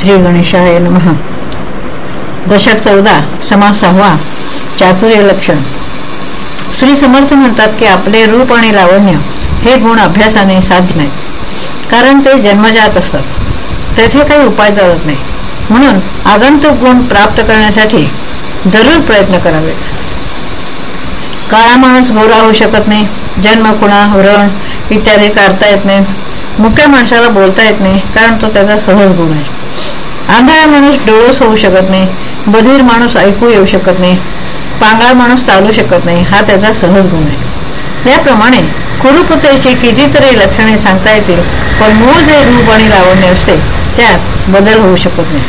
श्री गणेशाय नमः. दशक चौदा समास चातुर्य लक्षण. श्री समर्थ म्हणतात की आपले रूप आणि लावण्य हे गुण अभ्यासाने साध्य नाहीत. कारण ते जन्मजात असतात. तेथे काही उपाय चालत नाही. म्हणून आगंतुक गुण प्राप्त करण्यासाठी जरूर प्रयत्न करावे. काळा माणूस गोरा होऊ शकत नाही. जन्म खुणा व्रण इत्यादी काढता येत नाही. मुख्य माणसाला बोलता येत नाही कारण तो त्याचा सहज गुण आहे. आंधळा माणूस डोळस होऊ शकत नाही. बधीर माणूस ऐकू येऊ शकत नाही. पांगळा माणूस चालू शकत नाही. हा त्याचा सहज गुण आहे. याप्रमाणे कुरुपुतेची कितीतरी लक्षणे सांगता येतील पण मूळ जे रूप आणि लावण्य असते त्यात बदल होऊ शकत नाही.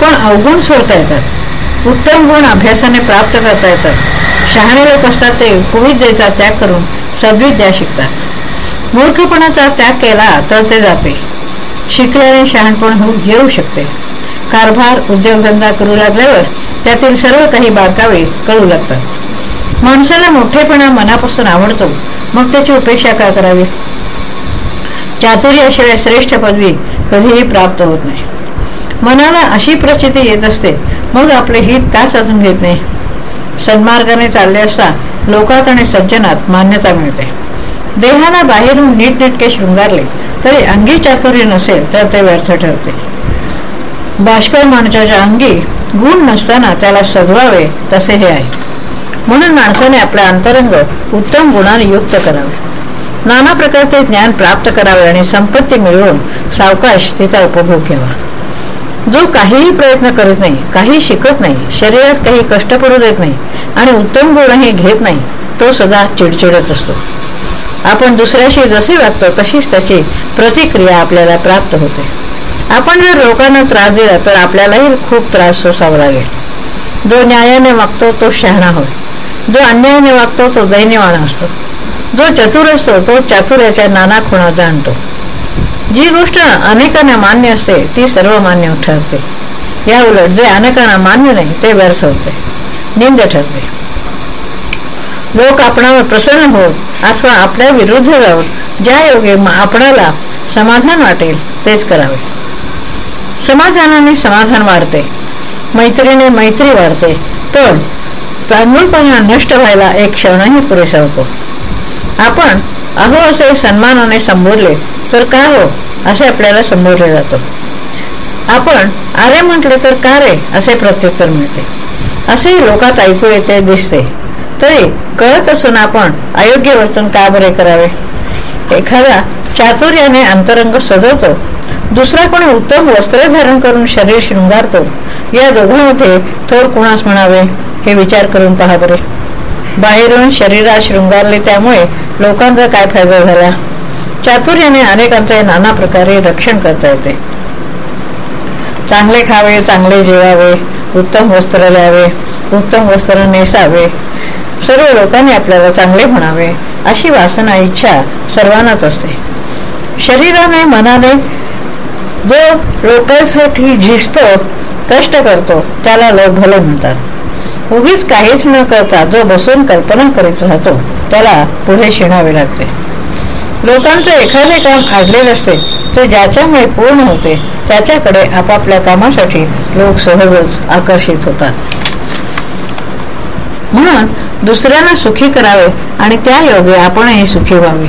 पण अवगुण सोडता येतात. उत्तम गुण अभ्यासाने प्राप्त करता येतात. शहाणे लोक असतात ते द्यायचा त्याग करून सद्विद्या शिकतात. मूर्खपणाचा त्याग केला तर ते जाते. शिकल्याने शहाणपण होऊ येऊ शकते. कारभार उद्योगधंदा करू लागल्यावर त्यातील सर्व काही बारकावे कळू लागतात. माणसाला मोठेपणा मनापासून आवडतो. मग त्याची उपेक्षा का करावी? चातुर्याशिवाय श्रेष्ठ पदवी कधीही प्राप्त होत नाही. मनाला अशी प्रचिती येत असते मग आपले हित का साधून घेत नाही? सन्मार्गाने चालले असता लोकात आणि सज्जनात मान्यता मिळते. देहाला बाहेरून नीटनेटके शृंगारले तरी अंगी चातुर्य नसेल तर ते व्यर्थ ठरते. बाष्कर अंगी गुण नसताना त्याला सजवावे तसे हे आहे. म्हणून माणसाने आपल्या अंतरंग उत्तम गुणाने युक्त करावे. नाना प्रकारचे ज्ञान प्राप्त करावे आणि संपत्ती मिळवून सावकाश तिचा उपभोग घ्यावा. जो काहीही प्रयत्न करत नाही काही शिकत नाही शरीरास काही कष्ट पडू देत नाही आणि उत्तम गुणही घेत नाही तो सदा चिडचिडत असतो. आपण दुसऱ्याशी जसे वागतो तशीच त्याची प्रतिक्रिया आपल्याला प्राप्त होते. आपण जर लोकांना त्रास दिला तर आपल्यालाही खूप त्रास सोसावा लागेल. जो न्यायाने वागतो तो शहाणा होय. जो अन्यायाने वागतो तो दैन्यवान असतो. जो चतुर असतो तो चातुर्याच्या नाना खुणा जाणतो जी गोष्ट अनेकांना मान्य असते ती सर्व मान्य ठरते. या उलट जे अनेकांना मान्य नाही ते व्यर्थ होते. निंद ठरते. लोक आपणावर प्रसन्न होत अथवा आपल्या विरुद्ध जाऊन ज्या योगे आपणाला समाधान वाटेल तेच करावे. समाधानाने समाधान वाढते. मैत्रीने मैत्री वाढते. पण तांदूळपणा नष्ट व्हायला एक क्षणही पुरेसा होतो. आपण अहो असे सन्मानाने संबोधले तर का हो? असे आपल्याला संबोधले जातो. आपण अरे म्हटले तर का रे? असे प्रत्युत्तर मिळते. असेही लोकात ऐकू येते दिसते. तरी कळत असून आपण अयोग्य वर्तन का बरे करावे? एखादा चातुर्याने अंतरंग सजवतो दुसरा कोणी उत्तम वस्त्र धारण करून शरीर शृंगारतो या दोघांमध्ये थोर कुणास म्हणावे? हे विचार करून पहा बरे. बाहेरून शरीरात शृंगारले त्यामुळे लोकांचा काय फायदा झाला? चातुर्याने अनेकांचे नाना प्रकारे रक्षण करता येते. चांगले खावे चांगले जेवावे उत्तम वस्त्र द्यावे उत्तम वस्त्र नेसावे सर्व लोकांनी आपल्याला चांगले म्हणावे अशी वासना इच्छा सर्वांनाच असते. शरीराने मनाने जो लोकांसाठी झिजतो कष्ट करतो त्याला लोक भले म्हणतात. उगीच काहीच न करता जो बसून कल्पना करीत राहतो त्याला पुढे शिणावे लागते. लोकांचे एखादे काम आडलेले असते ते ज्याच्यामुळे पूर्ण होते त्याच्याकडे आपापल्या कामासाठी लोक सहजच आकर्षित होतात. म्हणून दुसऱ्यांना सुखी करावे आणि त्या योगे आपणही सुखी व्हावे.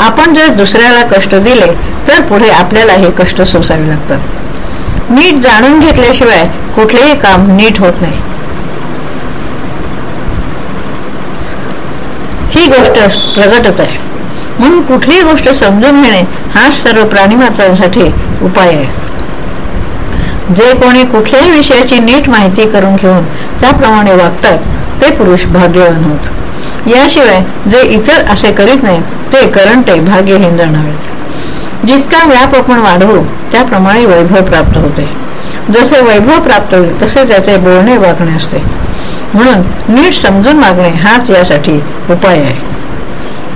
आपण जर दुसऱ्याला कष्ट दिले तर पुढे आपल्याला हे कष्ट सोसावे लागतात. नीट जाणून घेतल्याशिवाय कुठलेही काम नीट होत नाही. ही गोष्ट प्रगटत आहे. म्हणून कुठलीही गोष्ट समजून घेणे हाच सर्व प्राणीमात्रांसाठी उपाय आहे. जे कोणी कुठल्याही विषयाची नीट माहिती करून घेऊन त्याप्रमाणे वागतात ते पुरुष भाग्यवान होत. याशिवाय जे इतर असे करीत नाहीत ते करंटे भाग्यहीन जाणावेत जितका व्याप आपण वाढवू त्याप्रमाणे वैभव प्राप्त होते. जसे वैभव प्राप्त होईल तसे त्याचे बोलणे वागणे असते. म्हणून नीट समजून मागणे हाच यासाठी उपाय आहे.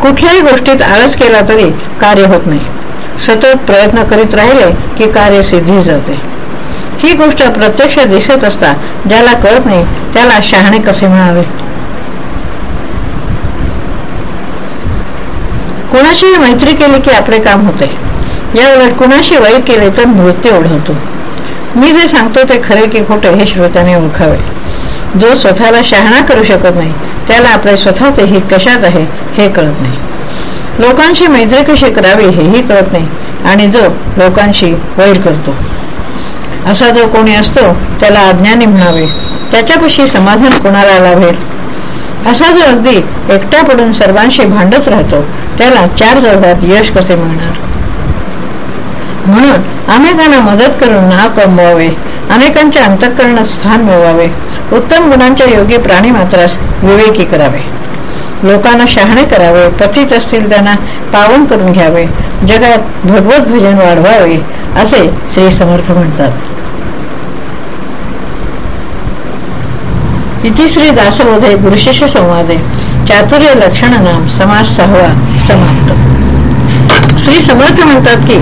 कुठल्याही गोष्टीत आळस केला तरी कार्य होत नाही. सतत प्रयत्न करीत राहिले की कार्य सिद्धी जाते. ही गोष्ट प्रत्यक्ष दिसत असता ज्याला कळत नाही त्याला शहाणे कसे म्हणावे? कुणाशी मैत्री केली की आपले काम होते. या उलट कुणाशी वाईट केले तर मृत्यू ओढवतो. मी जे सांगतो ते खरे की खोटे हे श्रोत्याने ओळखावे. जो स्वतःला शहाणा करू शकत नाही त्याला आपले स्वतःचे हित कशात आहे हे कळत नाही. लोकांशी मैत्री कशी करावी हेही कळत नाही आणि जो लोकांशी वैर करतो. असा जो कोणी असतो त्याला अज्ञानी म्हणावे त्याच्यापाशी समाधान कोणाला लाभेल? असा जो अगदी एकटा पडून सर्वांशी भांडत राहतो त्याला चार जगात यश कसे मिळणार? म्हणून अनेकांना मदत करून नाव कमवावे अनेकांच्या अंतःकरणात स्थान मिळवावे उत्तम गुणांच्या योगी प्राणी मात्रास विवेकी करावे. लोकांना शहाणे करावे पतित असतील त्यांना पावन करून घ्यावे जगात भगवत भजन वाढवावे असे श्री समर्थ म्हणतात. इति श्री दासबोधे गुरुशिष्य संवादे। चातुर्य लक्षण नाम समाज सहावा समाप्त। श्री समर्थ म्हणतात की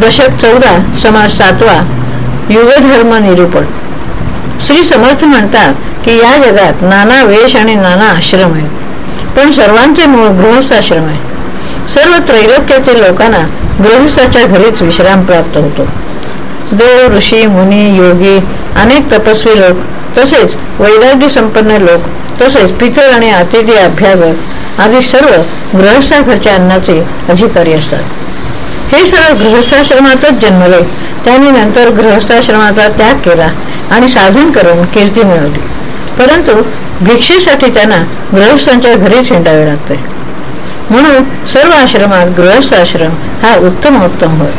दशक चौदा समाज सातवा युगधर्म निरूपण. श्री समर्थ म्हणतात की या जगात नाना वेश आणि नाना आश्रम आहेत. पण सर्वांचे मूळ गृहस्थाश्रम आहे. सर्व त्रैलोक्यातील लोकांना गृहस्थाच्या घरीच विश्राम प्राप्त होतो. देव ऋषी मुनी योगी अनेक तपस्वी लोक तसेच वैराग्य संपन्न लोक तसेच पितर आणि अतिथी अभ्यागत आदी सर्व गृहस्थाघरच्या अन्नाचे अधिकारी असतात. हे सर्व गृहस्थाश्रमातच जन्मले. त्यांनी नंतर गृहस्थाश्रमाचा त्याग केला आणि साधन करून कीर्ती मिळवली. परंतु भिक्षेसाठी त्यांना गृहस्थांच्या घरी हिंडावे लागते. म्हणून सर्व आश्रमात गृहस्थाश्रम हा उत्तम उत्तम होय.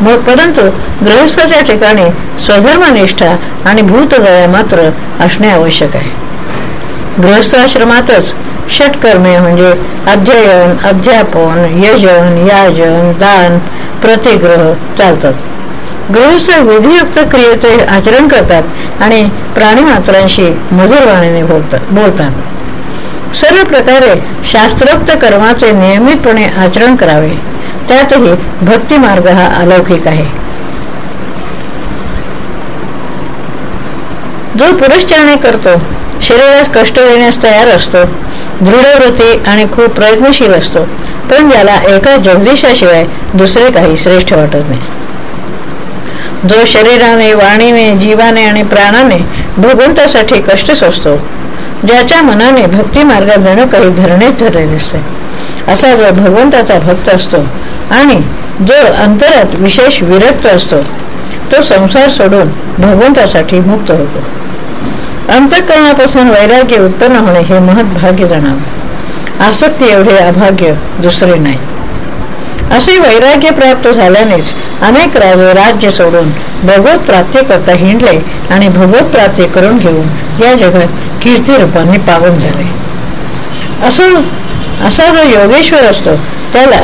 मग परंतु गृहस्थाच्या ठिकाणी स्वधर्मनिष्ठा आणि भूतदया मात्र असणे आवश्यक आहे. गृहस्थाश्रमातच षटकर्मे म्हणजे अध्ययन अध्यापन यजन याजन दान प्रतिग्रह चालतात. गृहस्थ विधियुक्त क्रियेचे आचरण करतात आणि प्राणीमात्रांशी मधुरवाणीने बोलतात. सर्व प्रकारे शास्त्रोक्त कर्माचे नियमितपणे आचरण करावे. त्यातही भक्ती मार्ग हा अलौकिक आहे. जो पुरस्चारणे करतो शरीरास कष्ट देण्यास तयार असतो दृढवृत्ती आणि खूप प्रयत्नशील असतो पण ज्याला एका जगदीशाशिवाय दुसरे काही श्रेष्ठ वाटत नाही. जो शरीराने वाणीने जीवाने आणि प्राणाने भगवंतासाठी कष्ट सोसतो ज्याच्या मनाने भक्ती मार्गात जणू काही धरणेच धरले नसते असा जो भगवंताचा भक्त असतो आणि जो अंतरात विशेष विरक्त असतो तो संसार सोडून भगवंतासाठी मुक्त होतो. अंतकरणापासून वैराग्य उत्पन्न होणे हे महत् भाग्य जाणावे आसक्ती एवढे अभाग्य दुसरे नाही. असे वैराग्य प्राप्त झाल्यानेच अनेक राजे राज्य सोडून भगवत प्राप्ती करता हिंडले आणि भगवत प्राप्ती करून घेऊन या जगात कीर्ती रूपाने पावन झाले. असं असा जो योगेश्वर असतो त्याला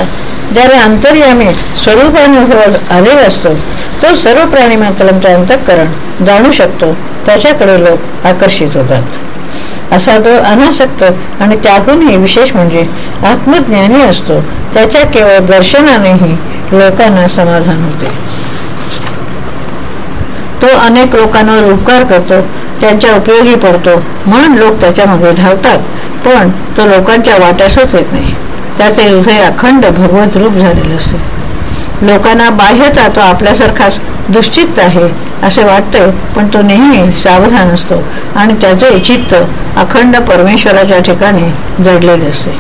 ज्याला अंतर्यामी स्वरूपानुभव आलेला असतो तो सर्व प्राणी मात्रांचे अंतःकरण जाणू शकतो त्याच्याकडे लोक आकर्षित होतात असा तो अनासक्त आणि त्याहूनही विशेष म्हणजे आत्मज्ञानी असतो त्याच्या केवळ दर्शनानेही लोकांना समाधान होते तो अनेक लोकांवर उपकार करतो त्यांच्या उपयोगी पडतो म्हणून लोक त्याच्यामध्ये धावतात पण तो लोकांच्या वाट्यासच येत नाही त्याचे हृदय अखंड भगवत रूप झालेले असते लोकांना बाह्यता तो आपल्यासारखाच दुश्चित्त आहे असे वाटते पण तो नेहमी सावधान असतो आणि त्याचे चित्त अखंड परमेश्वराच्या ठिकाणी जडलेले असते.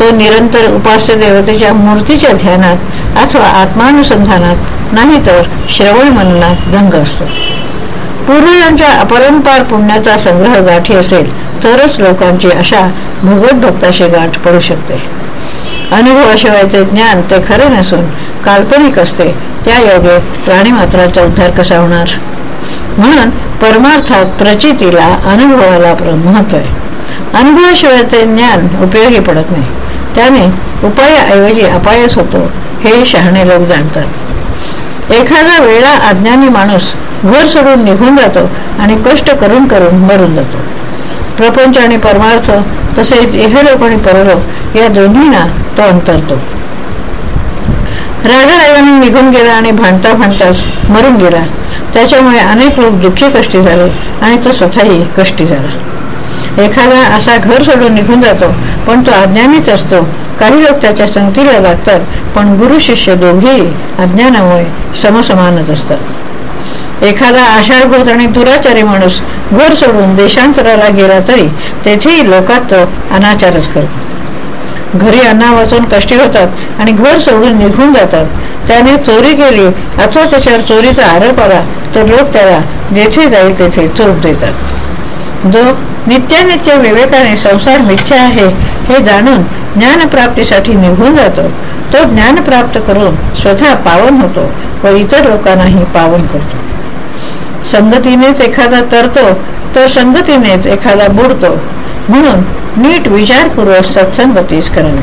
तो निरंतर उपास्य देवतेच्या मूर्तीच्या ध्यानात अथवा आत्मानुसंधानात नाही तर श्रवण मननात दंग असतो. पूर्वजांच्या अपरंपार पुण्याचा संग्रह गाठी असेल तरच लोकांची अशा भगवत भक्ताशी गाठ पडू शकते. अनुभवाशिवायचे ज्ञान ते खरे नसून काल्पनिक असते त्या योगे प्राणीमात्राचा उद्धार कसा होणार? म्हणून परमार्थात प्रचितीला अनुभवाला महत्त्व आहे. अनुभवाशिवायचे ज्ञान उपयोगी पडत नाही. त्याने उपायाऐवजी अपायच होतो हे शहाणे लोक जाणतात. एखादा वेळा अज्ञानी माणूस घर सोडून निघून जातो आणि कष्ट करून करून मरून जातो. प्रपंच आणि परमार्थ तसेच इहलोक आणि परलोक या दोन्हीना तो अंतरतो. राजाराजाने निघून गेला आणि भांडता भांडताच मरून गेला. त्याच्यामुळे अनेक लोक दुःखी कष्टी झाले आणि तो स्वतःही कष्टी झाला. एखादा असा घर सोडून निघून जातो पण तो अज्ञानीच असतो काही लोक त्याच्या संगतीला लागतात पण गुरु शिष्य दोघेही अज्ञानामुळे समसमानच असतात. एखादा आषाढभूत आणि दुराचारी माणूस घर सोडून देशांतराला गेला तरी तेथेही लोकात तो अनाचारच करतो. घरी अन्ना वाचून कष्टी होतात आणि घर सोडून निघून जातात. त्याने चोरी केली अथवा त्याच्यावर चोरीचा आरोप आला तर लोक त्याला जेथे जाईल तेथे चोप देतात. जो नित्यानित्य विवेकाने संसार मिथ्या आहे हे जाणून ज्ञानप्राप्तीसाठी निघून जातो. तो ज्ञान प्राप्त करून स्वतः पावन होतो व इतर लोकांनाही पावन करतो. संगतीनेच एखादा तरतो तर संगतीनेच एखादा बुडतो. म्हणून नीट विचारपूर्वक सत्संगतीच करावे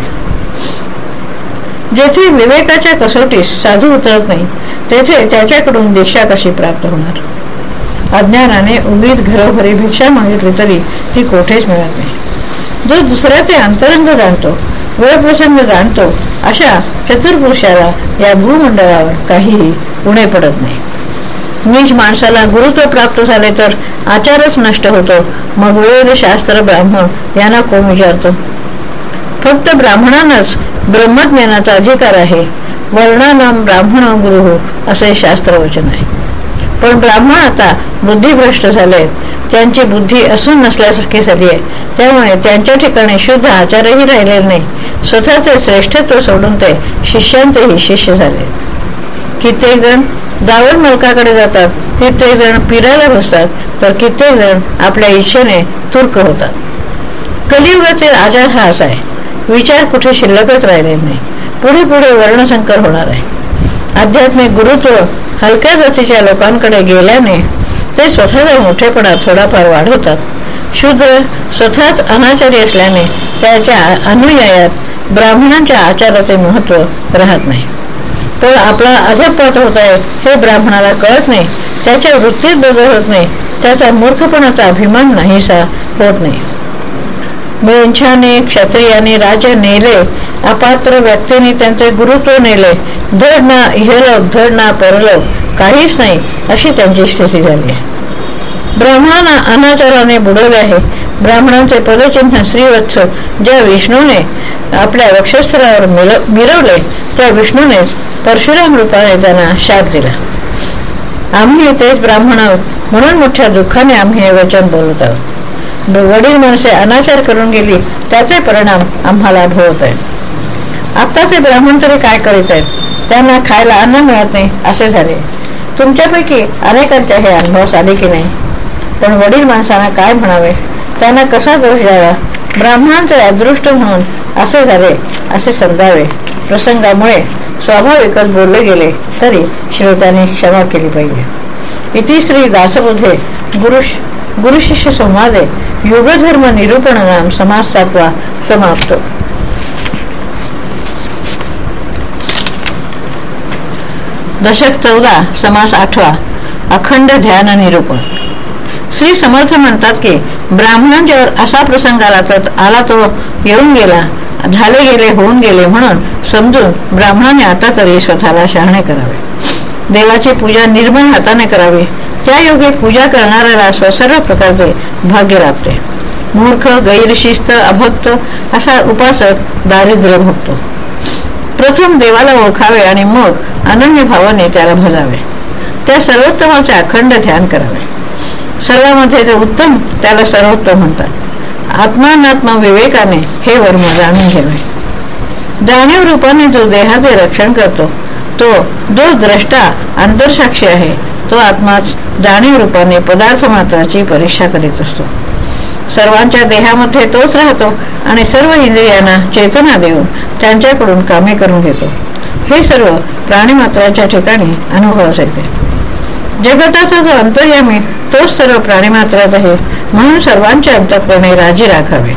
जेथे विवेकाच्या कसोटीस साधू उतरत नाही तेथे त्याच्याकडून दीक्षा कशी प्राप्त होणार? अज्ञानाने उगीच घरोघरी भिक्षा मागितली तरी ती कोठेच मिळत नाही. जो दुसऱ्याचे अंतरंग जाणतो वेळप्रसंग जाणतो अशा चतुर्पुरुषाला या भूमंडळावर काहीही उणे पडत नाही. नीच माणसाला गुरुत्व प्राप्त झाले तर आचारच नष्ट होतो. मग वेद शास्त्र ब्राह्मण यांना कोण विचारतो? फक्त ब्राह्मणांनाच ब्रह्मज्ञानाचा अधिकार आहे. वर्णानाम ब्राह्मण गुरु असे शास्त्रवचन आहे. पण ब्राह्मण आता बुद्धिभ्रष्ट झाले. त्यांची बुद्धी असून नसल्यासारखी झाली आहे. त्यामुळे त्यांच्या ठिकाणी शुद्ध आचारही राहिले नाही. स्वतःचे श्रेष्ठत्व सोडून ते शिष्यांचेही शिष्य झाले. कित्येक जण दावण मलकाकडे जातात कित्येक जण पिरायला बसतात तर कित्येक जण आपल्या इच्छेने तुर्क होतात. कलियुगातील आजार हा असा आहे. विचार कुठे शिल्लकच राहिले नाही. पुढे पुढे वर्णसंकर होणार आहे. आध्यात्मिक गुरुत्व हलक्या जातीच्या लोकांकडे गेल्याने ते स्वतःचा मोठेपणा थोडाफार वाढवतात. शूद्र स्वतःच अनाचारी असल्याने त्याच्या अनुयायात ब्राह्मणांच्या आचाराचे महत्त्व राहत नाही. तर आपला अधपात होत आहे हे ब्राह्मणाला कळत नाही त्याच्या वृत्तीत बदल होत नाही त्याचा मूर्खपणाचा अभिमान नाहीसा होत नाही. बेंछाने क्षत्रियाने राजा नेले अपात्र व्यक्तीने त्यांचे गुरुत्व नेले धड ना इहलोक धड ना परलोक काहीच नाही अशी त्यांची स्थिती झाली आहे. ब्राह्मणांना अनाचाराने बुडवले आहे. ब्राह्मणांचे पदचिन्ह श्रीवत्स ज्या विष्णूने आपल्या वक्षस्थळावर मिरवले त्या विष्णूनेच परशुराम रूपाने त्यांना शाप दिला. आम्ही तेच ब्राह्मण आहोत म्हणून मोठ्या दुःखाने आम्ही हे वचन बोलत आहोत. वडील माणसे अनाचार करून गेली त्याचे परिणाम आम्हाला भोवत आहेत आत्ताचे ब्राह्मण तरी काय करीत आहेत? त्यांना खायला अन्न मिळत नाही असे झाले. तुमच्यापैकी अनेकांच्या हे अनुभव आले की नाही? पण वडील माणसांना काय म्हणावे? त्यांना कसा दोष द्यावा? ब्राह्मणांचे अदृष्ट म्हणून असे झाले असे समजावे. प्रसंगामुळे स्वाभाविकच बोलले गेले तरी श्रोत्याने क्षमा केली पाहिजे. इति श्री दासबुधे गुरु गुरुशिष्य संवादे युगधर्म निरूपण नाम समाज सातवा समाप्त. दशक चौदा समास आठवा अखंड ध्यान निरूपण श्री समर्थ म्हणतात की ब्राह्मणांच्यावर असा प्रसंग आला तर आला तो येऊन गेला झाले गेले होऊन गेले म्हणून समजून ब्राह्मणाने आता तरी स्वतःला शहाणे करावे. देवाची पूजा निर्मळ हाताने करावी. त्या योगे पूजा करणाऱ्याला सर्व प्रकारचे भाग्य लाभते. मूर्ख गैरशिस्त अभक्त असा उपासक दारिद्र्य भोगतो. प्रथम देवाला ओळखावे आणि मग अनन्य भावाने त्याला भजावे त्या सर्वोत्तमाचे अखंड ध्यान करावे सर्वांमध्ये जे उत्तम त्याला सर्वोत्तम म्हणतात आत्मानात्मा विवेकाने हे वर्म जाणून घ्यावे जाणीव रूपाने जो देहाचे रक्षण करतो तो जो द्रष्टा आंतरसाक्षी आहे तो आत्माच जाणीव रूपाने पदार्थ मात्राची परीक्षा करीत असतो सर्वांच्या देहामध्ये तोच राहतो आणि सर्व इंद्रियांना चेतना देऊन त्यांच्याकडून कामे करून घेतो. हे सर्व प्राणीमात्राच्या ठिकाणी अनुभव येते जगताचा जो अंतर्यामी तोच सर्व प्राणीमात्रात आहे म्हणून सर्वांच्या अंतकरणे राजी राखावे.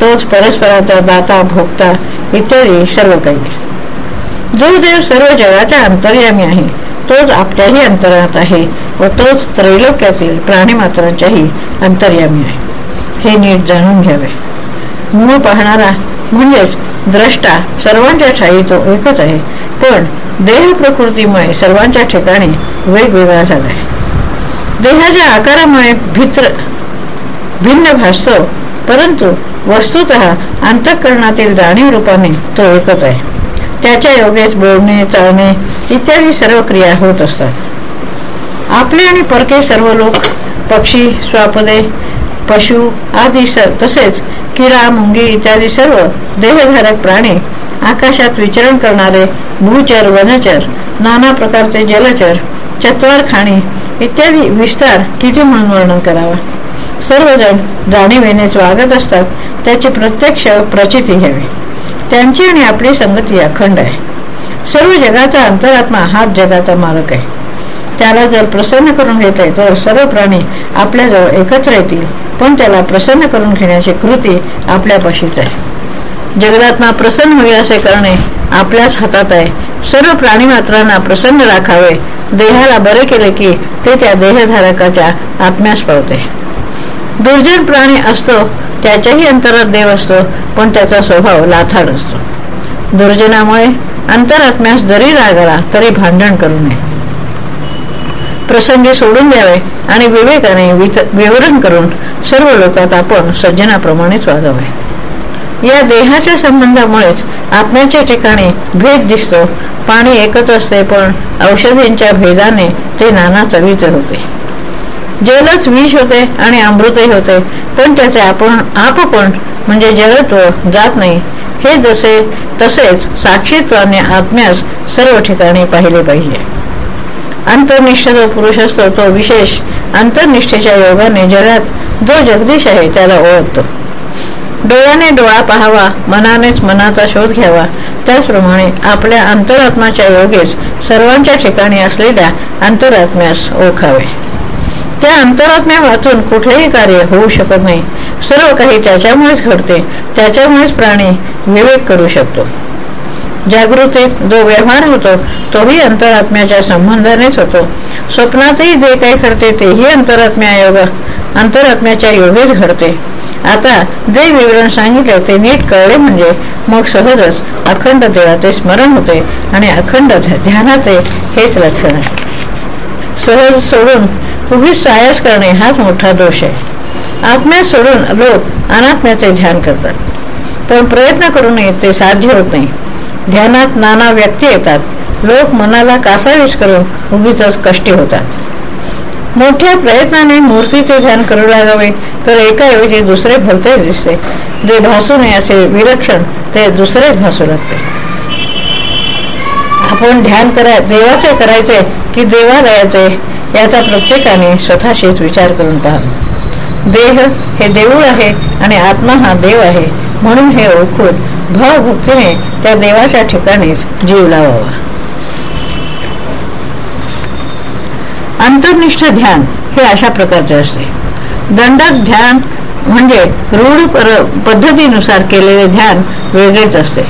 तोच परस्पराचा दाता भोगता इत्यादी सर्व काही जो देव सर्व जगाच्या अंतर्यामी आहे तोच आपल्याही अंतरात आहे व तोच त्रैलोक्यातील प्राणीमात्रांच्याही अंतर्यामी आहे. हे नीट जाणून घ्यावे. मूळ पाहणारा म्हणजेच द्रष्टा सर्वांच्या ठाई तो एकच आहे. पण देह प्रकृतीमुळे सर्वांच्या ठिकाणी वेगवेगळा झाला आहे. देहाच्या आकारामुळे भित्र भिन्न भासतो परंतु वस्तुत अंतःकरणातील जाणीव रूपाने तो एकच आहे. त्याच्या योगेच बोलणे चालणे इत्यादी सर्व क्रिया होत असतात. आपले आणि परके सर्व लोक पक्षी स्वापदे पशु आदी तसेच किरा मुंगी इत्यादी सर्व देहधारक प्राणी आकाशात विचरण करणारे भूचर वनचर नाना प्रकारचे जलचर चत्वार खाणी इत्यादी विस्तार किती म्हणून वर्णन करावा? सर्वजण जाणीवेनेच वागत असतात त्याची प्रत्यक्ष प्रचिती घ्यावी. त्यांची आणि आपली संगती अखंड आहे. सर्व जगाचा अंतरात्मा हाच जगाचा मालक आहे. त्याला जर प्रसन्न करून घेतले तर सर्व प्राणी आपल्याजवळ एकत्र येतील पण त्याला प्रसन्न करून घेण्याची कृती आपल्यापाशीच आहे. जगदात्मा प्रसन्न होईल असे करणे आपल्याच हातात आहे. सर्व प्राणी मात्रांना प्रसन्न राखावे. देहाला बरे केले की ते त्या देहधारकाच्या आत्म्यास पावते. दुर्जन प्राणी असतो त्याच्याही अंतरात देव असतो पण त्याचा स्वभाव लाथाड असतो. दुर्जनामुळे अंतरात्म्यास जरी रागला तरी भांडण करू नये. प्रसंगी सोडून द्यावे आणि विवेकाने विवरण करून सर्व लोकात आपण सज्जनाप्रमाणेच वागावे. या देहाच्या संबंधामुळेच आत्म्याच्या ठिकाणी भेद दिसतो. पाणी एकच असते पण औषधींच्या भेदाने ते नाना चवीचे होते. जलच विष होते आणि अमृतही होते पण त्याचे आपण आपपण म्हणजे जलत्व जात नाही. हे जसे तसेच साक्षीत्वाने आत्म्यास सर्व ठिकाणी पाहिले पाहिजे. अंतर्निष्ठ जो पुरुष असतो तो विशेष अंतर्निष्ठेच्या योगाने जगात जो जगदीश आहे त्याला ओळखतो. डोळ्याने डोळा पाहावा मनानेच मनाचा शोध घ्यावा त्याचप्रमाणे आपल्या अंतरात्माच्या योगेस सर्वांच्या ठिकाणी असलेल्या अंतरात्म्यास ओळखावे. त्या अंतरात्म्या वाचून कुठलेही कार्य होऊ शकत नाही. सर्व काही त्याच्यामुळेच घडते त्याच्यामुळेच प्राणी विवेक करू शकतो. जागृतीत जो व्यवहार होतो तोही अंतरात्म्याच्या संबंधानेच होतो. स्वप्नातही जे काही घडते तेही अंतरात्म्या योग अंतरात्म्याच्या योगेच घडते. आता जे विवरण सांगितले ते नीट कळले म्हणजे मग सहजच अखंड देवाचे स्मरण होते आणि अखंड ध्यानाचे हेच लक्षण आहे. सहज सोडून उगीच सायस करणे हाच मोठा दोष आहे. आत्म्या सोडून लोक अनात्म्याचे ध्यान करतात. पण प्रयत्न करूनही ते साध्य होत नाही. ध्यानात नाना व्यक्ती येतात. लोक मनाला कासावीस करून उगीच कष्टी होतात. मोठ्या प्रयत्नाने मूर्तीचे ध्यान करू लागावे तर एकाऐवजी दुसरे भलते दिसते. जे भासू नये असे विलक्षण ते दुसरेच भासू लागते. आपण ध्यान करा देवाचे करायचे की देवालयाचे याचा प्रत्येकाने स्वतःशीच विचार करून पहा. देह हे देऊळ आहे आणि आत्मा हा देव आहे म्हणून हे ओळखून भावभक्तीने त्या देवाच्या ठिकाणीच जीव लावावा. अंतर्निष्ठ ध्यान हे अशा प्रकारचे असते. दंडक ध्यान म्हणजे रूढ पद्धतीनुसार केलेले ध्यान वेगळेच असते.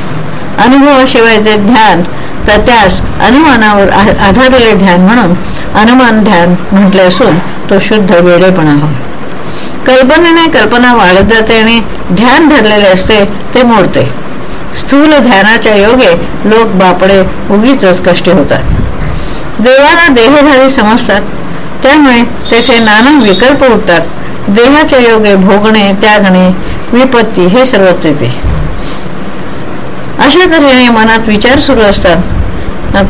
अनुभवाशिवायचे ध्यान तर त्यास अनुमानावर आधारलेले ध्यान म्हणून अनुमान ध्यान म्हटले असून तो शुद्ध वेगळेपणा होय. कल्पनेने कल्पना वाढत जाते आणि ध्यान धरलेले असते ते मोडते. स्थूल ध्यानाच्या योगे लोक बापडे उगीच कष्ट होतात. देवाला देहधारी समजतात. त्यामुळे तेथे नाना विकल्प उठतात देहाच्या योगे भोगणे त्यागणे विपत्ती हे सर्वच येते. अशा तऱ्हेने मनात विचार सुरू असतात.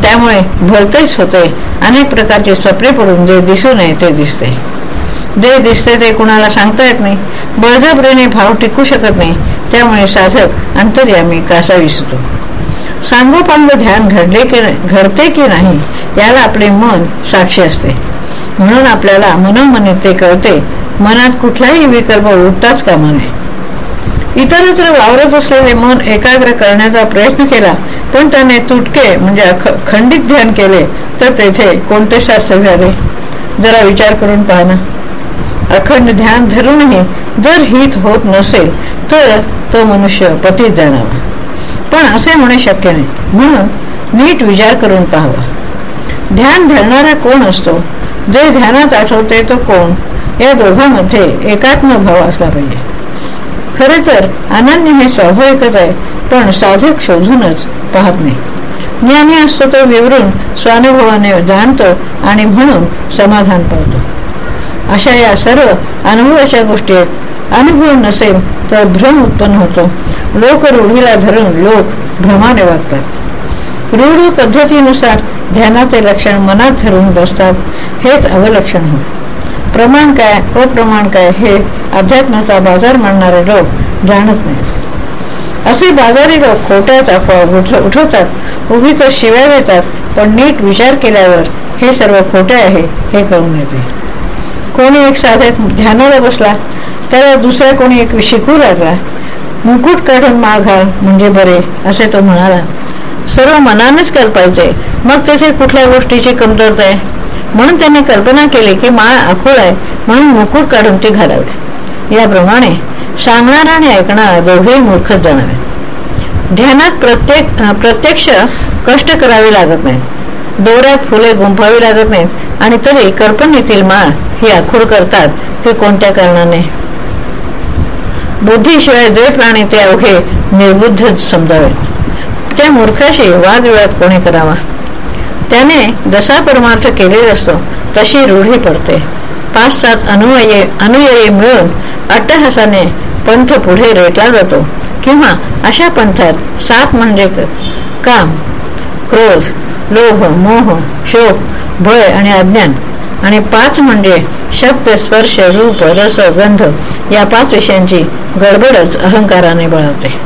त्यामुळे भलतेच होते. अनेक प्रकारचे स्वप्ने पडून जे दिसू नये ते दिसते. जे दिसते ते कुणाला सांगता येत नाही. बळजबरीने भाव टिकू शकत नाही. त्यामुळे साधक अंतर्यामी कासा विसरतो सांगोपांग ध्यान घडले की घडते की नाही याला आपले मन साक्षी असते. म्हणून आपल्याला मनोमनी ते कळते मनात कुठलाही विकल्प उठताच कामा नये. इतरत्र वावरत असलेले मन एकाग्र करण्याचा प्रयत्न केला पण त्याने तुटके म्हणजे खंडित ध्यान केले तर तेथे कोणते शास्त्र झाले? जरा विचार करून पाहना अखंड ध्यान धरूनही जर हित होत नसेल तर तो मनुष्य पतीत जाणावा पण असे होणे शक्य नाही. म्हणून नीट विचार करून पाहावा. ध्यान धरणारा कोण असतो? जे ध्यानात आठवते तो कोण? या दोघांमध्ये एकात्म भाव असला पाहिजे. खरे तर अनन्य हे स्वाभाविकच आहे पण साधक शोधूनच पाहत नाही. ज्ञानी असतो तो विवरून स्वानुभवाने जाणतो आणि म्हणून समाधान पावतो. अशा या सर्व अनुभवाच्या गोष्टी आहेत. अनुभव नसेल तर भ्रम उत्पन्न होतो. लोक रूढीला धरून लोक भ्रमाने वागतात. रूढ पद्धतीनुसार ध्यानाचे लक्षण मनात धरून बसतात हेच अवलक्षण होय प्रमाण काय अप्रमाण काय हे अध्यात्माचा बाजार मानणारे लोक जाणत नाही असे बाजारी लोक खोट्याच अफवा उठवतात उगीच शिव्या देतात पण नीट विचार केल्यावर हे सर्व खोटे आहे हे कळून येते. कोणी एक साधक ध्यानाला बसला त्याला दुसरा कोणी एक शिकू लागला मुकुट काढून माघाल म्हणजे बरे असे तो म्हणाला. सर्व मनानेच कल्पायचे मग तेथे कुठल्या गोष्टीची कमतरता आहे? म्हणून त्याने कल्पना केली की माळ आखोळ आहे म्हणून मुकुट काढून ती घालावी याप्रमाणे सांगणार आणि ऐकणारा दोघेही मूर्खच जाणावे ध्यानात प्रत्येक प्रत्यक्ष कष्ट करावे लागत नाही दोऱ्यात फुले गुंफावी लागत नाहीत. आणि तरी कल्पनेतील माळ ही आखूड करतात ते कोणत्या कारणाने? बुद्धीशिवाय जे प्राणी ते अवघे निर्बुद्ध समजावे त्या मूर्खाशी वादविवाद कोणी करावा त्याने जसा परमार्थ केलेला असतो तशी रूढी पडते पाच सात अनुयायी अनुयायी मिळून अट्टहासाने पंथ पुढे रेटला जातो किंवा अशा पंथात सात म्हणजे काम क्रोध लोभ मोह शोक भय आणि अज्ञान आणि पाच म्हणजे शब्द स्पर्श रूप रस गंध या पाच विषयांची गडबडच अहंकाराने बळवते.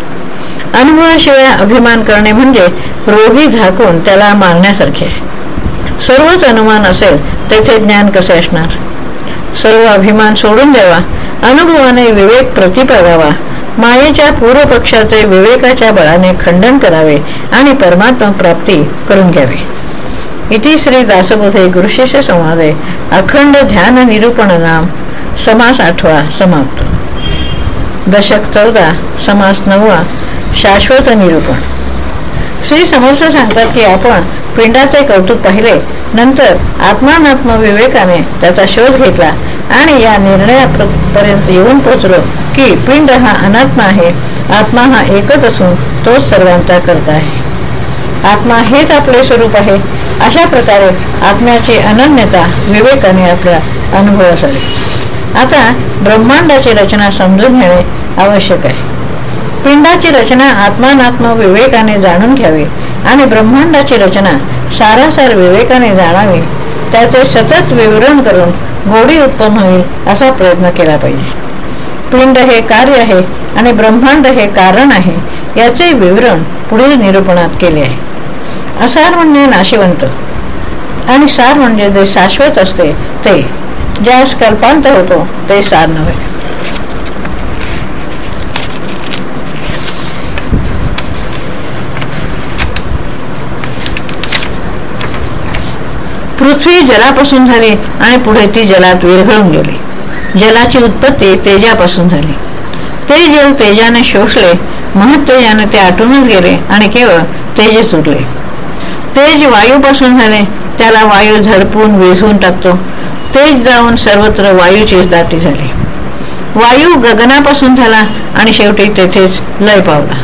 अनुभवाशिवाय अभिमान करणे म्हणजे रोगी झाकून त्याला मारण्यासारखे. आहे सर्वच अनुमान असेल तेथे ज्ञान कसे असणार? सर्व अभिमान सोडून द्यावा अनुभवाने विवेक प्रतिपागावा मायेच्या पूर्वपक्षाचे विवेकाच्या बळाने खंडन करावे आणि परमात्मा प्राप्ती करून घ्यावी. इति श्री दासबोधे गुरुशिष्य संवादे अखंड ध्यान निरूपण नाम। समास आठवा समाप्त। दशक चौदा समास नववा शाश्वत निरूपण। श्री समर्थ सांगतात की आपण पिंडाचे कौतुक पाहिले नंतर आत्मानात्म विवेकाने त्याचा शोध घेतला आणि या निर्णयापर्यंत येऊन पोचलो की पिंड हा अनात्मा आहे आत्मा हा एकच असून तोच सर्वांचा करता आहे. आत्मा हेच आपले स्वरूप आहे अशा प्रकारे आत्म्याची अनन्यता विवेकाने आपल्या अनुभव आले आता ब्रह्मांडाची रचना समजून घेणे आवश्यक आहे. पिंडाची रचना आत्मानात्म विवेकाने जाणून घ्यावी आणि ब्रह्मांडाची रचना सारासार विवेकाने जाणावी त्याचे सतत विवरण करून गोडी उत्पन्न होईल असा प्रयत्न केला पाहिजे. पिंड हे कार्य आहे आणि ब्रह्मांड हे कारण आहे याचे विवरण पुढील निरूपणात केले आहे. असार म्हणजे नाशिवंत. आणि सार म्हणजे जे शाश्वत असते ते. ज्यास कल्पांत होतो ते सार नव्हे. पृथ्वी जलापासून झाली आणि पुढे ती जलात विरघळून गेली. जलाची उत्पत्ती तेजापासून झाली. ते जल तेजाने शोषले महत्तेजाने ते आटूनच गेले आणि केवळ तेजच उरले तेज वायूपासून झाले त्याला वायू झडपून विझवून टाकतो. तेज जाऊन सर्वत्र वायूचीच दाटी झाली. वायू गगनापासून झाला आणि शेवटी तेथेच लय पावला.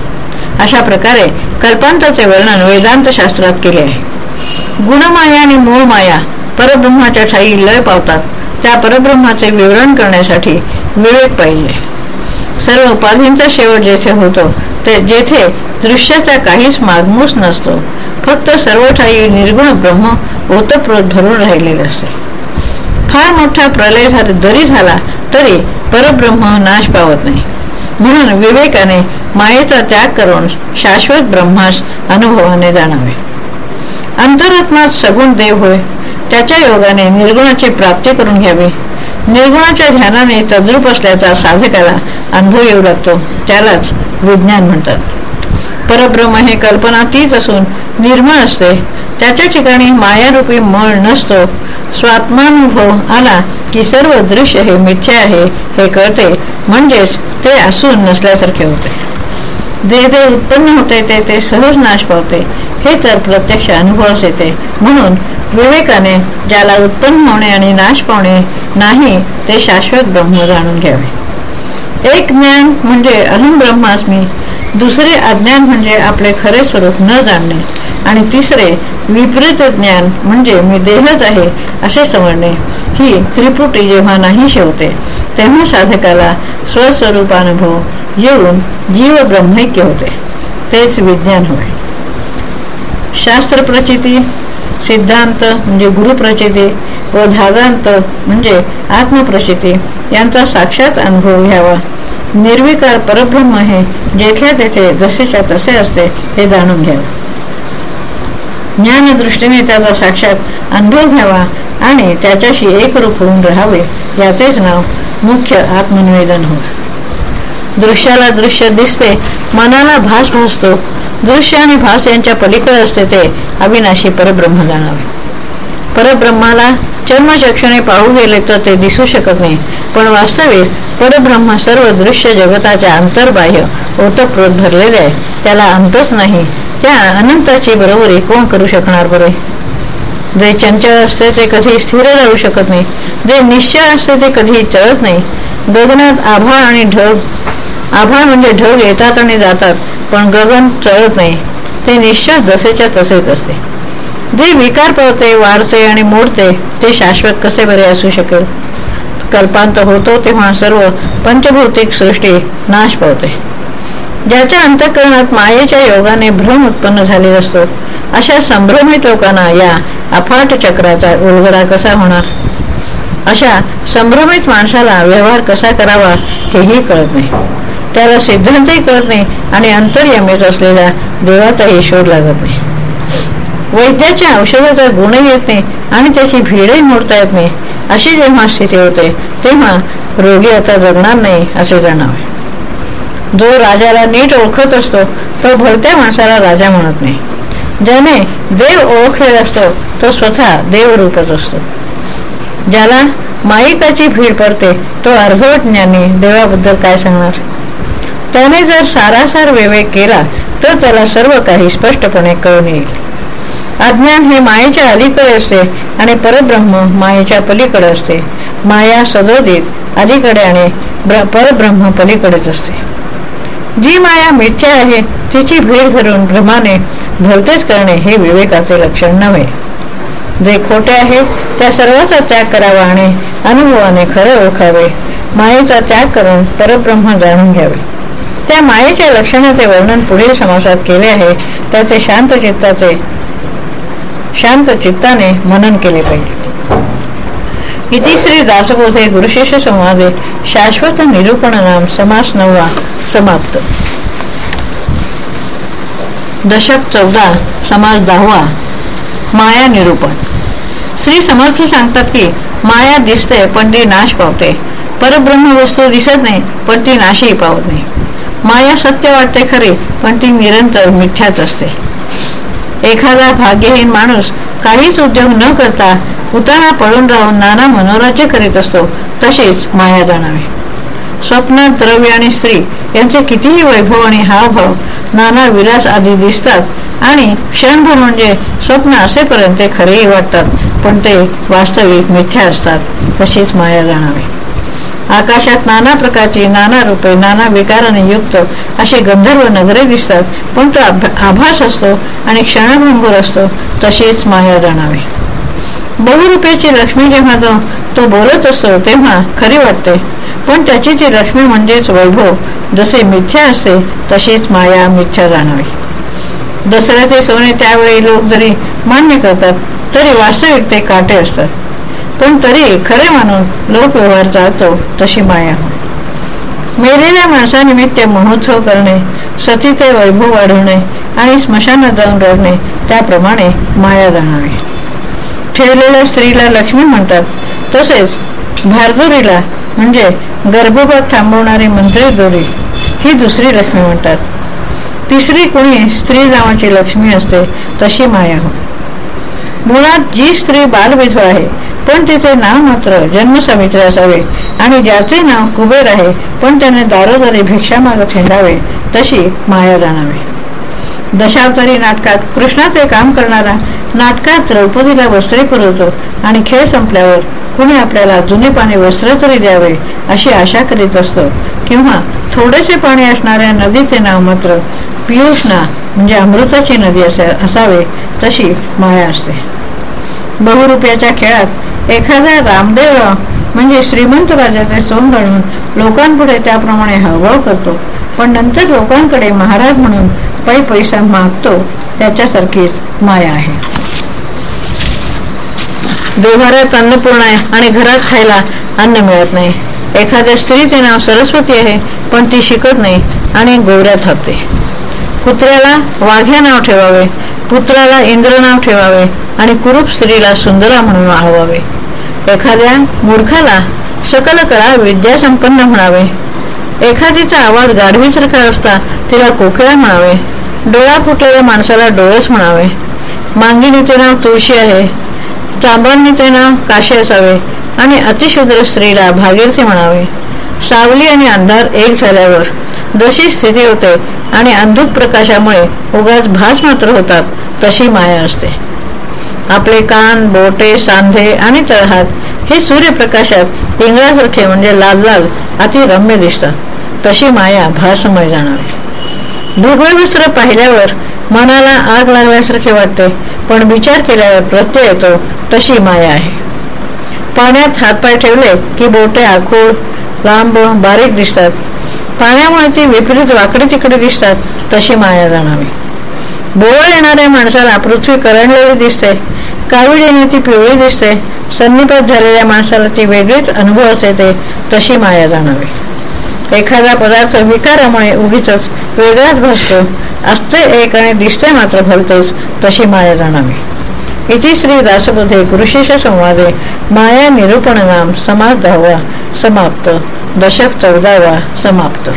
अशा प्रकारे कल्पांताचे वर्णन वेदांत शास्त्रात केले आहे. गुणमाया आणि मूळ माया परब्रह्माच्या ठाई लय पावतात. त्या परब्रह्माचे विवरण करण्यासाठी विवेक पाहिजे सर्व उपाधींचा शेवट जेथे होतो ते जेथे दृश्याचा काहीच मागमूस नसतो फक्त सर्व ठाई निर्गुण ब्रह्म ओतप्रोत भरून राहिलेले असते. फार मोठा प्रलय जरी झाला तरी परब्रह्म नाश पावत नाही. म्हणून विवेकाने मायेचा त्याग करून शाश्वत ब्रह्मास अनुभवाने जाणावे. अंतरात्मात सगुण देव होय त्याच्या योगाने निर्गुणाची प्राप्ती करून घ्यावी. निर्गुणाच्या ध्यानाने तद्रूप असल्याचा साधकाला अनुभव येऊ लागतो त्यालाच विज्ञान म्हणतात. परब्रह्म हे कल्पना तीच असून निर्मळ असते. त्याच्या ठिकाणी मायारूपी मळ नसतो. स्वात्मानुभव आला की सर्व दृश्य हे मिथ्या आहे हे कळते. म्हणजेच ते असून नसल्यासारखे होते. जे जे उत्पन्न होते ते ते सहज नाश पावते. हे तर प्रत्यक्ष अनुभवच येते. म्हणून विवेकाने ज्याला उत्पन्न होणे आणि नाश पावणे नाही ते शाश्वत ब्रह्म जाणून घ्यावे. एक ज्ञान म्हणजे अहम ब्रह्मास्मी. दुसरे अज्ञान म्हणजे आपले खरे स्वरूप न जाणणे आणि तिसरे विपरीत ज्ञान म्हणजे मी देहच आहे असे समजणे. ही त्रिपुटी जेव्हा नाही शेवते तेव्हा साधकाला स्वस्वरूपानुभव येऊन जीव ब्रह्मैक्य होते. तेच विज्ञान होय. शास्त्र प्रचिती सिद्धांत म्हणजे गुरुप्रचिती व धागांत म्हणजे आत्मप्रचिती यांचा साक्षात अनुभव घ्यावा. निर्विकार परब्रह्म हे जेथल्या तेथे जसेच्या तसे असते हे जाणून घ्यावे. ज्ञानदृष्टीने त्याचा साक्षात अनुभव घ्यावा आणि त्याच्याशी एकरूप होऊन राहावे याचेच नाव मुख्य आत्मनिवेदन हो दृश्याला दृश्य दिसते मनाला भास भासतो. दृश्य आणि भास यांच्या पलीकडे असते ते अविनाशी परब्रह्म जाणावे. परब्रह्माला चर्मचक्षुने पाहू गेले तर ते दिसू शकत नाही. पण वास्तविक परब्रह्म सर्व दृश्य जगताच्या अंतर्बाह्य ओतप्रोत भरलेले आहे. त्याला अंतच नाही. त्या अनंताची बरोबरी कोण करू शकणार बरे? जे चंचल असते ते कधी स्थिर राहू शकत नाही. जे निश्चय असते ते कधी चळत नाही. गगनात आभाळ आणि ढग आभाळ म्हणजे ढग येतात आणि जातात पण गगन चळत नाही. ते निश्चय जसेच्या तसेच असते. जे विकार पावते वाढते आणि मोडते ते शाश्वत कसे बरे असू शकेल? कल्पांत होतो तेव्हा सर्व पंचभौतिक सृष्टी नाश पावते. ज्याच्या अंतकरणात मायेच्या योगाने भ्रम उत्पन्न झाले असतो अशा संभ्रमित लोकांना या अफाट चक्राचा उलगडा कसा होणार? अशा संभ्रमित माणसाला व्यवहार कसा करावा हेही कळत नाही. त्याला सिद्धांतही कळत नाही आणि अंतर्यमित असलेल्या देवाचाही शोध लागत नाही. वैद्याच्या औषधाचा गुणही येत नाही आणि त्याची भिडही मोडता येत नाही. अशी जेव्हा स्थिती होते तेव्हा रोगी आता जगणार नाही असे जाणावे जो राजाला नीट ओळखत असतो तो भरत्या माणसाला राजा म्हणत नाही. ज्याने देव ओळखलेला असतो तो स्वतः देवरूपच असतो. ज्याला माईकाची भीड पडते तो अर्धवट ज्ञानी देवाबद्दल काय सांगणार? त्याने जर सारासार विवेक केला तर त्याला सर्व काही स्पष्टपणे कळून येईल. अज्ञान हे मायेच्या अलीकडे असते आणि परब्रह्म मायेच्या पलीकडे असते. माया सदोदित अलीकडे आणि परब्रह्म पलीकडेच असते. जी माया मिथ्या आहे तिची भीड धरून भ्रमाने भलतेच करणे हे विवेकाचे लक्षण नव्हे. जे खोटे आहे त्या सर्वाचा त्याग करावा आणि अनुभवाने खरे ओळखावे. मायेचा त्याग करून परब्रह्म जाणून घ्यावे. त्या मायेच्या लक्षणाचे वर्णन पुढील समासात केले आहे. त्याचे शांत चित्ताचे शांत चित्ताने मनन केले पाहिजे. इति श्री दासबोधे गुरुशिष्य संवादे शाश्वत निरूपण नाम समास नववा समाप्त. दशक चौदा समाज दहावा माया निरूपण. श्री समर्थ सांगतात की माया दिसते पण ती नाश पावते. परब्रह्म वस्तू दिसत नाही पण ती नाशही पावत नाही. माया सत्य वाटते खरी पण ती निरंतर मिथ्याच असते. एखादा भाग्यहीन माणूस काहीच उद्योग न करता उताना पळून राहून नाना मनोराज्य करीत असतो तसेच माया जाणावे. स्वप्नात द्रव्य आणि स्त्री यांचे कितीही वैभव आणि हावभाव नाना विलास आदी दिसतात आणि क्षणभर म्हणजे स्वप्न असेपर्यंत ते खरेही वाटतात पण ते वास्तविक मिथ्या असतात तशीच माया जाणावे. आकाशात नाना प्रकारची नाना रूपे नाना विकाराने युक्त असे गंधर्व नगरे दिसतात. पण तो आभास असतो आणि क्षणभंगूर असतो. तशीच माया जाणावी. बहुरूपेची लक्ष्मी जेव्हा तो, तो बोलत असतो तेव्हा खरी वाटते. पण त्याची ती लक्ष्मी म्हणजेच वैभव. जसे मिथ्या असते तशीच माया मिथ्या जाणावी. दसऱ्याचे सोने त्यावेळी लोक जरी मान्य करतात तरी वास्तविक ते काटे असतात. पण तरी खरे मानून लोक व्यवहार चालतो तशी माया. मेलेल्या माणसानिमित्त महोत्सव करणे सतीचे वैभव वाढवणे आणि स्मशानात जाऊन रडणे त्याप्रमाणे माया जाणावे. ठेवलेल्या स्त्रीला लक्ष्मी म्हणतात. तसेच भारदुरीला म्हणजे गर्भपात थांबवणारी मंत्री दोरी ही दुसरी लक्ष्मी म्हणतात. तिसरी कुणी स्त्री नावाची लक्ष्मी असते तशी माया. हो मुळात जी स्त्री बालविधवा आहे पण तिचे नाव मात्र जन्मसमित्र असावे आणि ज्याचे नाव कुबेर आहे पण त्याने दारोदारी भिक्षा मागत हिंडावे तशी माया जाणावी. दशावतारी नाटकात कृष्णाचे काम करणारा नाटकात द्रौपदीला वस्त्रे पुरवतो आणि खेळ संपल्यावर कुणी आपल्याला जुने पाणी वस्त्र तरी द्यावे अशी आशा करीत असतो. किंवा थोडेसे पाणी असणाऱ्या नदीचे नाव मात्र पियुषणा म्हणजे अमृताची नदी असावे तशी माया असते. बहुरुपयाच्या खेळात एखादा रामदेव म्हणजे श्रीमंत राजाचे सोन घालून लोकांपुढे त्याप्रमाणे हावभाव करतो. पण नंतर लोकांकडे महाराज म्हणून पै पैसा मागतो त्याच्यासारखीच माया आहे. देवाऱ्यात अन्नपूर्ण आहे आणि घरात खायला अन्न मिळत नाही. एखाद्या स्त्रीचे नाव सरस्वती आहे पण ती शिकत नाही आणि गोवऱ्या थापते. कुत्र्याला वाघ्या नाव ठेवावे पुत्राला इंद्र नाव ठेवावे आणि कुरूप स्त्रीला सुंदरा म्हणून वाहवावे. एखाद्या मूर्खाला सकल कळा विद्यासंपन्न म्हणावे. एखादीचा आवाज गाढवीसारखा असता तिला कोकिळा म्हणावे. डोळा फुटलेल्या माणसाला डोळस म्हणावे. मांगिनीचे नाव तुळशी आहे. चांबांनीचे नाव काशी असावे आणि अतिशुद्र स्त्रीला भागीरथी म्हणावे. सावली आणि अंधार एक झाल्यावर जशी स्थिती होते आणि अंधुक प्रकाशामुळे उगाच भास मात्र होतात तशी माया असते. आपले कान बोटे सांधे आणि तळहात हे सूर्यप्रकाशात इंगळासारखे म्हणजे लाल लाल अतिरम्य दिसतात. तशी माया भासमय जाणार. भगवे वस्त्र पाहिल्यावर मनाला आग लागल्यासारखे वाटते पण विचार केल्यावर प्रत्यय येतो तशी माया आहे. पाण्यात हातपाय ठेवले की बोटे आखूड लांब बारीक दिसतात. पाण्यामुळे ती विपरीत वाकडे तिकडे दिसतात तशी माया जाणावी. बोळ येणाऱ्या माणसाला पृथ्वी करंडलेली दिसते कावीड येणे ती पिवळी दिसते सन्निपात झालेल्या माणसाला ती वेगळीच अनुभव असे तशी माया जाणावी. एखादा पदार्थ विकारामुळे उगीच वेगळाच भासतो असते एक आणि दिसते मात्र भलतेच तशी माया जाणावी. इति श्री दासबुधे पुरुषेश संवादे माया निरूपण नाम समाज समाप्त दशक चौदावा समाप्त।